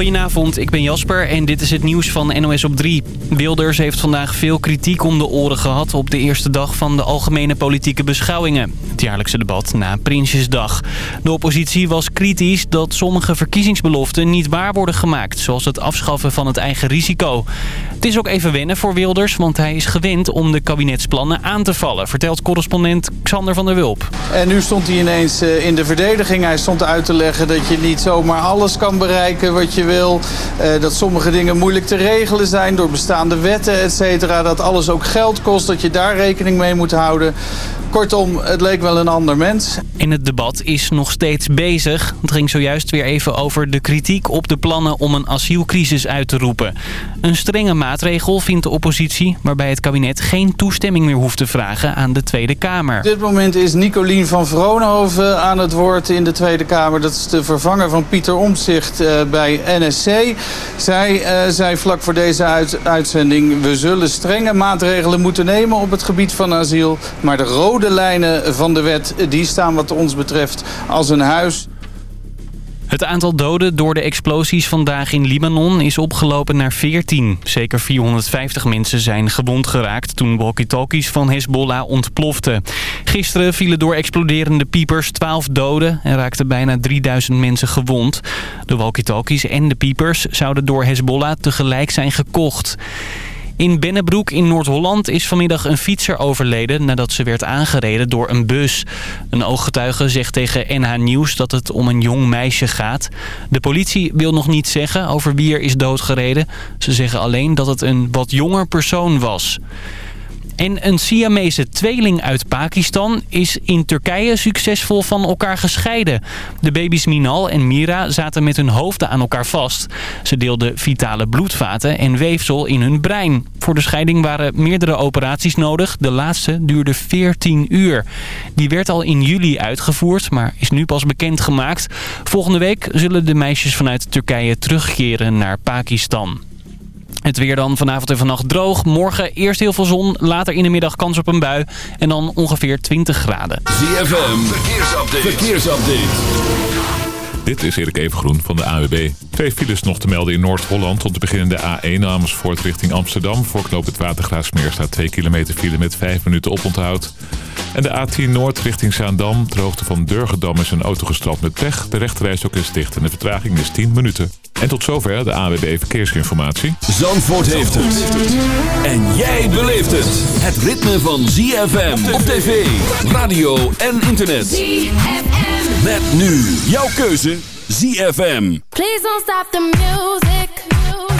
Goedenavond, ik ben Jasper en dit is het nieuws van NOS op 3. Wilders heeft vandaag veel kritiek om de oren gehad op de eerste dag van de algemene politieke beschouwingen. Het jaarlijkse debat na Prinsjesdag. De oppositie was kritisch dat sommige verkiezingsbeloften niet waar worden gemaakt. Zoals het afschaffen van het eigen risico. Het is ook even wennen voor Wilders, want hij is gewend om de kabinetsplannen aan te vallen. Vertelt correspondent Xander van der Wulp. En nu stond hij ineens eh, in de verdediging. Hij stond uit te leggen dat je niet zomaar alles kan bereiken wat je Eh, dat sommige dingen moeilijk te regelen zijn door bestaande wetten, et cetera. Dat alles ook geld kost, dat je daar rekening mee moet houden. Kortom, het leek wel een ander mens. In het debat is nog steeds bezig. Het ging zojuist weer even over de kritiek op de plannen om een asielcrisis uit te roepen. Een strenge maatregel vindt de oppositie... waarbij het kabinet geen toestemming meer hoeft te vragen aan de Tweede Kamer. Op dit moment is Nicolien van Vroonhoven aan het woord in de Tweede Kamer. Dat is de vervanger van Pieter Omtzigt uh, bij NSC. Zij uh, zei vlak voor deze uit uitzending... we zullen strenge maatregelen moeten nemen op het gebied van asiel. Maar de rode lijnen van de wet die staan wat ons betreft als een huis. Het aantal doden door de explosies vandaag in Libanon is opgelopen naar 14. Zeker 450 mensen zijn gewond geraakt toen walkie-talkies van Hezbollah ontploften. Gisteren vielen door exploderende piepers 12 doden en raakten bijna 3000 mensen gewond. De walkie-talkies en de piepers zouden door Hezbollah tegelijk zijn gekocht. In Bennebroek in Noord-Holland is vanmiddag een fietser overleden nadat ze werd aangereden door een bus. Een ooggetuige zegt tegen NH Nieuws dat het om een jong meisje gaat. De politie wil nog niet zeggen over wie er is doodgereden. Ze zeggen alleen dat het een wat jonger persoon was. En een Siamese tweeling uit Pakistan is in Turkije succesvol van elkaar gescheiden. De baby's Minal en Mira zaten met hun hoofden aan elkaar vast. Ze deelden vitale bloedvaten en weefsel in hun brein. Voor de scheiding waren meerdere operaties nodig. De laatste duurde 14 uur. Die werd al in juli uitgevoerd, maar is nu pas bekendgemaakt. Volgende week zullen de meisjes vanuit Turkije terugkeren naar Pakistan. Het weer dan vanavond en vannacht droog. Morgen eerst heel veel zon, later in de middag kans op een bui. En dan ongeveer 20 graden. ZFM, verkeersupdate. verkeersupdate. Dit is Erik Evengroen van de AWB. Twee files nog te melden in Noord-Holland. Om te beginnen de A1 Amersfoort richting Amsterdam. Voor knoop het Watergraafsmeer staat 2 kilometer file met 5 minuten oponthoud. En de A10 Noord richting Zaandam. De hoogte van Durgedam is een auto gestrapt met pech. De rechterreis ook is dicht en de vertraging is 10 minuten. En tot zover de AWB Verkeersinformatie. Zandvoort heeft het. En jij beleeft het. Het ritme van ZFM op tv, radio en internet. ZFM. Met nu jouw keuze ZFM. Please don't stop the music.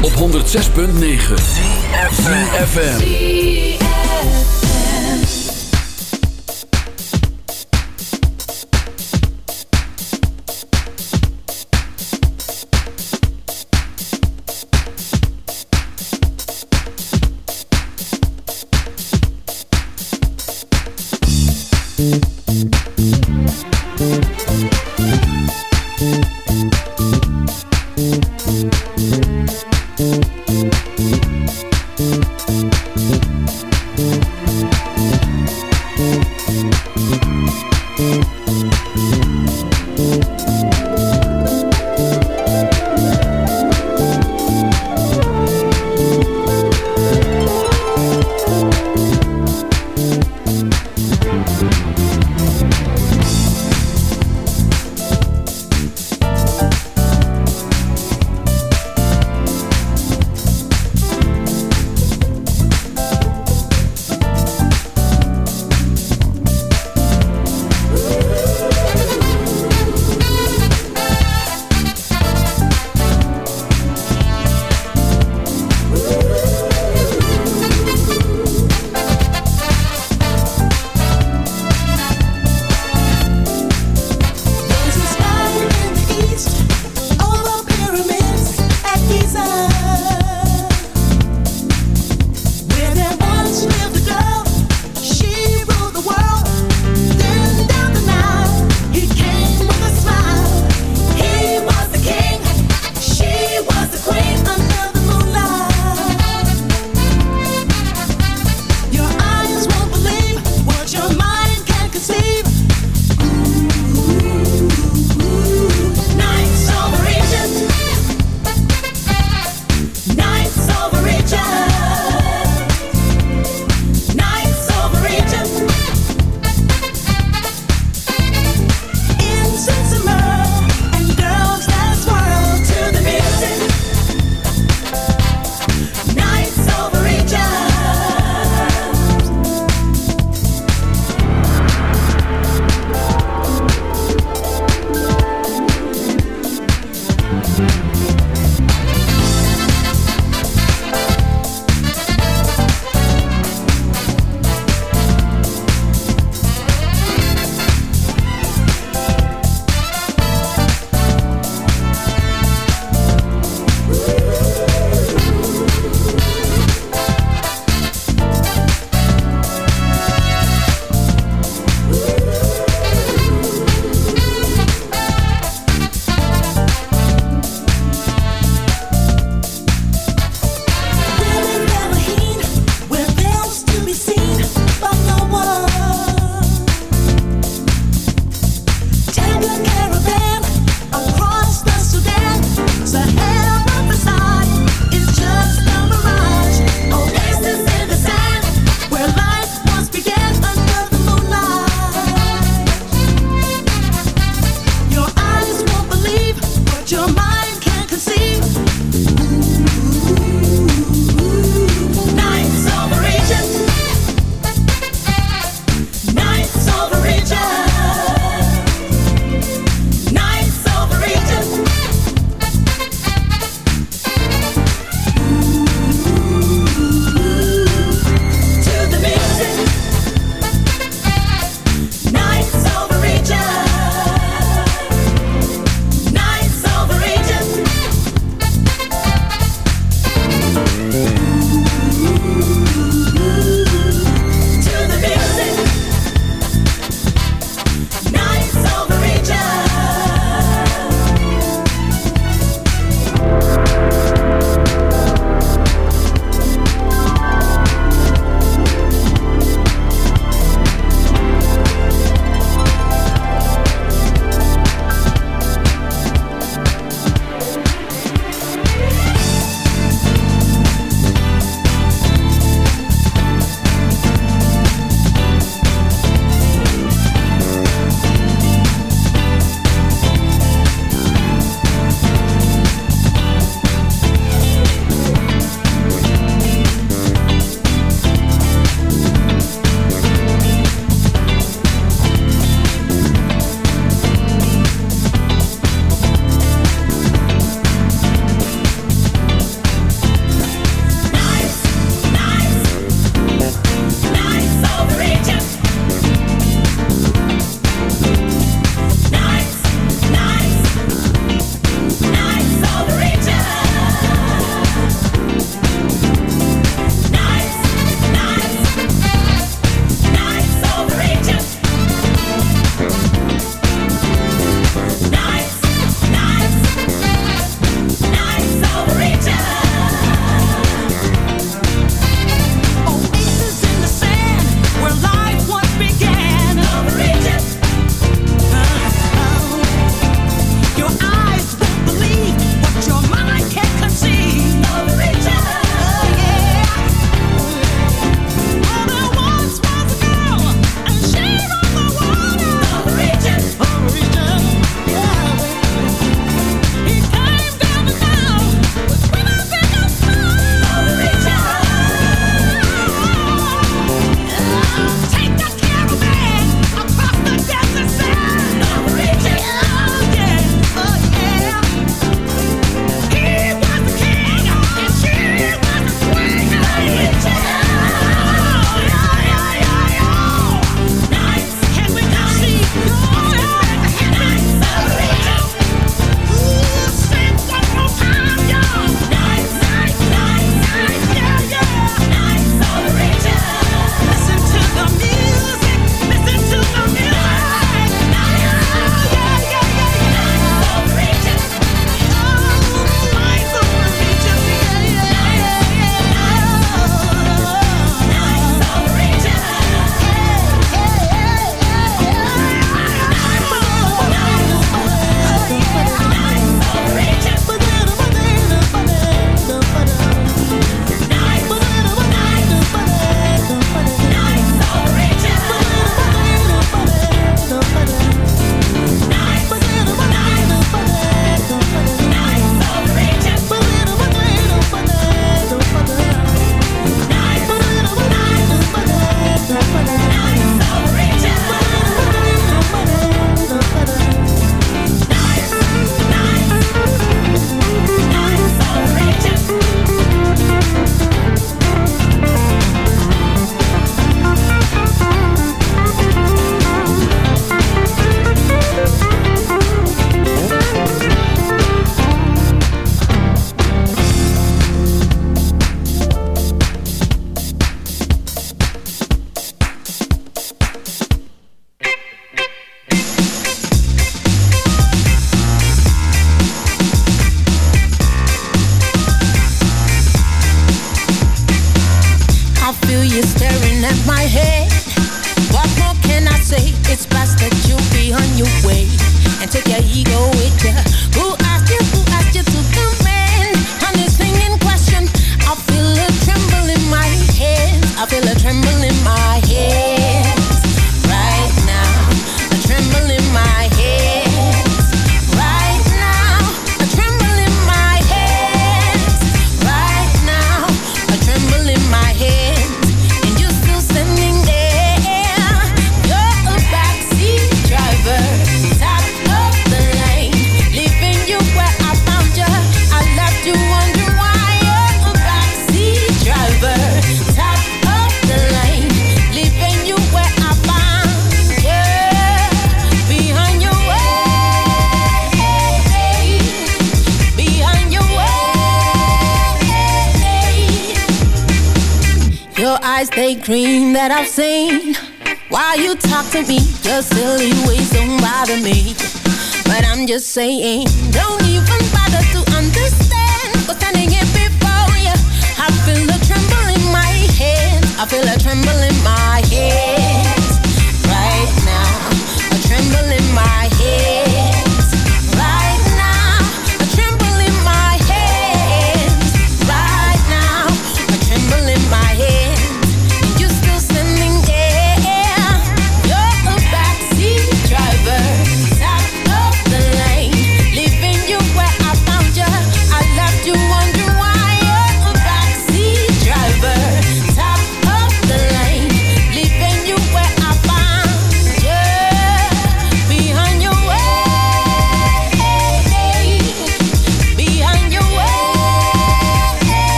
op 106.9 FM.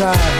side.